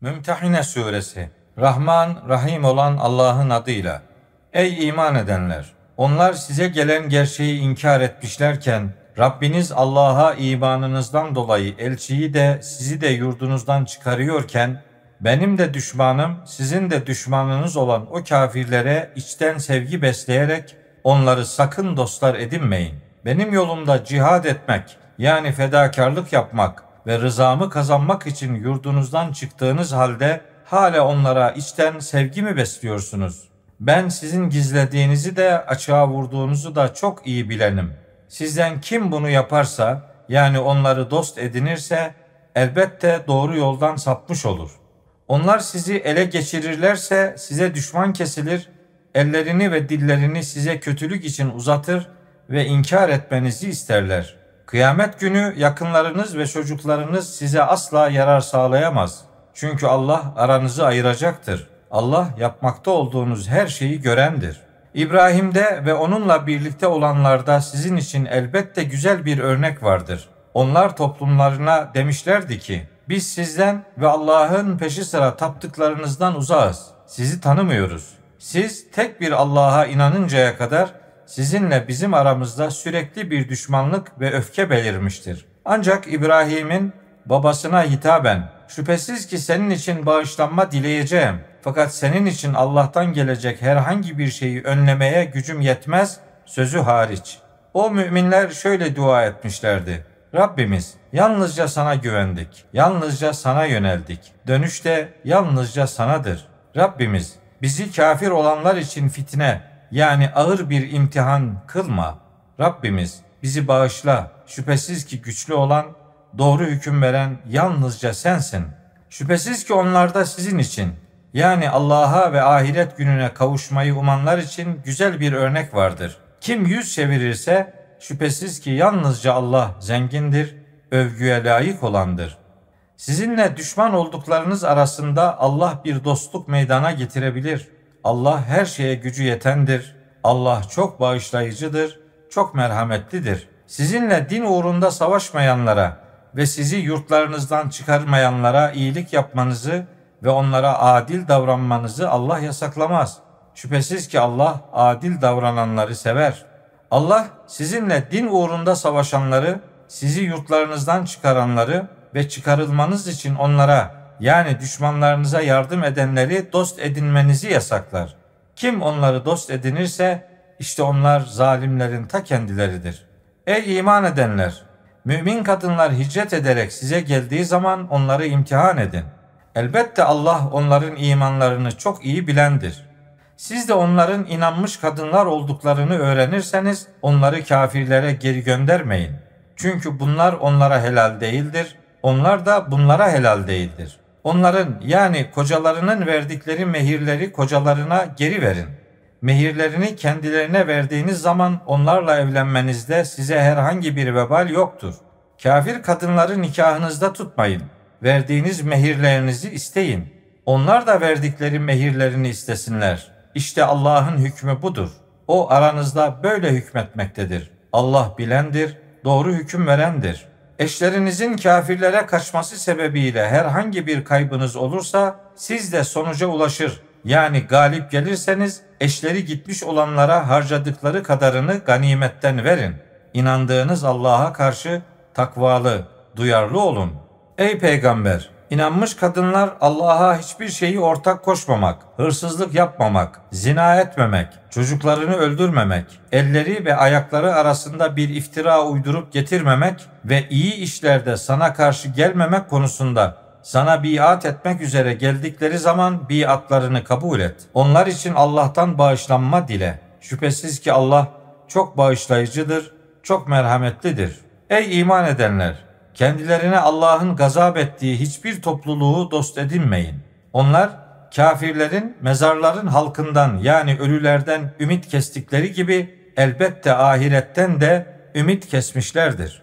Mümtehine Suresi Rahman, Rahim olan Allah'ın adıyla. Ey iman edenler! Onlar size gelen gerçeği inkar etmişlerken, Rabbiniz Allah'a imanınızdan dolayı elçiyi de sizi de yurdunuzdan çıkarıyorken, benim de düşmanım, sizin de düşmanınız olan o kafirlere içten sevgi besleyerek onları sakın dostlar edinmeyin. Benim yolumda cihad etmek, yani fedakarlık yapmak ve rızamı kazanmak için yurdunuzdan çıktığınız halde hala onlara içten sevgi mi besliyorsunuz? Ben sizin gizlediğinizi de açığa vurduğunuzu da çok iyi bilenim. Sizden kim bunu yaparsa, yani onları dost edinirse, elbette doğru yoldan sapmış olur. Onlar sizi ele geçirirlerse size düşman kesilir, ellerini ve dillerini size kötülük için uzatır ve inkar etmenizi isterler. Kıyamet günü yakınlarınız ve çocuklarınız size asla yarar sağlayamaz. Çünkü Allah aranızı ayıracaktır. Allah yapmakta olduğunuz her şeyi görendir. İbrahim'de ve onunla birlikte olanlarda sizin için elbette güzel bir örnek vardır. Onlar toplumlarına demişlerdi ki, biz sizden ve Allah'ın peşi sıra taptıklarınızdan uzağız. Sizi tanımıyoruz. Siz tek bir Allah'a inanıncaya kadar sizinle bizim aramızda sürekli bir düşmanlık ve öfke belirmiştir. Ancak İbrahim'in babasına hitaben şüphesiz ki senin için bağışlanma dileyeceğim. Fakat senin için Allah'tan gelecek herhangi bir şeyi önlemeye gücüm yetmez sözü hariç. O müminler şöyle dua etmişlerdi. Rabbimiz yalnızca sana güvendik. Yalnızca sana yöneldik. Dönüşte yalnızca sanadır. Rabbimiz bizi kafir olanlar için fitne yani ağır bir imtihan kılma. Rabbimiz bizi bağışla. Şüphesiz ki güçlü olan, doğru hüküm veren yalnızca sensin. Şüphesiz ki onlarda sizin için yani Allah'a ve ahiret gününe kavuşmayı umanlar için güzel bir örnek vardır. Kim yüz çevirirse şüphesiz ki yalnızca Allah zengindir, övgüye layık olandır. Sizinle düşman olduklarınız arasında Allah bir dostluk meydana getirebilir. Allah her şeye gücü yetendir. Allah çok bağışlayıcıdır, çok merhametlidir. Sizinle din uğrunda savaşmayanlara ve sizi yurtlarınızdan çıkarmayanlara iyilik yapmanızı ve onlara adil davranmanızı Allah yasaklamaz. Şüphesiz ki Allah adil davrananları sever. Allah sizinle din uğrunda savaşanları, sizi yurtlarınızdan çıkaranları ve çıkarılmanız için onlara yani düşmanlarınıza yardım edenleri dost edinmenizi yasaklar. Kim onları dost edinirse işte onlar zalimlerin ta kendileridir. Ey iman edenler! Mümin kadınlar hicret ederek size geldiği zaman onları imtihan edin. Elbette Allah onların imanlarını çok iyi bilendir. Siz de onların inanmış kadınlar olduklarını öğrenirseniz onları kafirlere geri göndermeyin. Çünkü bunlar onlara helal değildir. Onlar da bunlara helal değildir. Onların yani kocalarının verdikleri mehirleri kocalarına geri verin. Mehirlerini kendilerine verdiğiniz zaman onlarla evlenmenizde size herhangi bir vebal yoktur. Kafir kadınları nikahınızda tutmayın. Verdiğiniz mehirlerinizi isteyin. Onlar da verdikleri mehirlerini istesinler. İşte Allah'ın hükmü budur. O aranızda böyle hükmetmektedir. Allah bilendir, doğru hüküm verendir.'' Eşlerinizin kafirlere kaçması sebebiyle herhangi bir kaybınız olursa siz de sonuca ulaşır. Yani galip gelirseniz eşleri gitmiş olanlara harcadıkları kadarını ganimetten verin. İnandığınız Allah'a karşı takvalı, duyarlı olun. Ey peygamber! İnanmış kadınlar Allah'a hiçbir şeyi ortak koşmamak, hırsızlık yapmamak, zina etmemek, çocuklarını öldürmemek, elleri ve ayakları arasında bir iftira uydurup getirmemek ve iyi işlerde sana karşı gelmemek konusunda sana biat etmek üzere geldikleri zaman biatlarını kabul et. Onlar için Allah'tan bağışlanma dile. Şüphesiz ki Allah çok bağışlayıcıdır, çok merhametlidir. Ey iman edenler! Kendilerine Allah'ın gazap ettiği hiçbir topluluğu dost edinmeyin. Onlar kafirlerin mezarların halkından yani ölülerden ümit kestikleri gibi elbette ahiretten de ümit kesmişlerdir.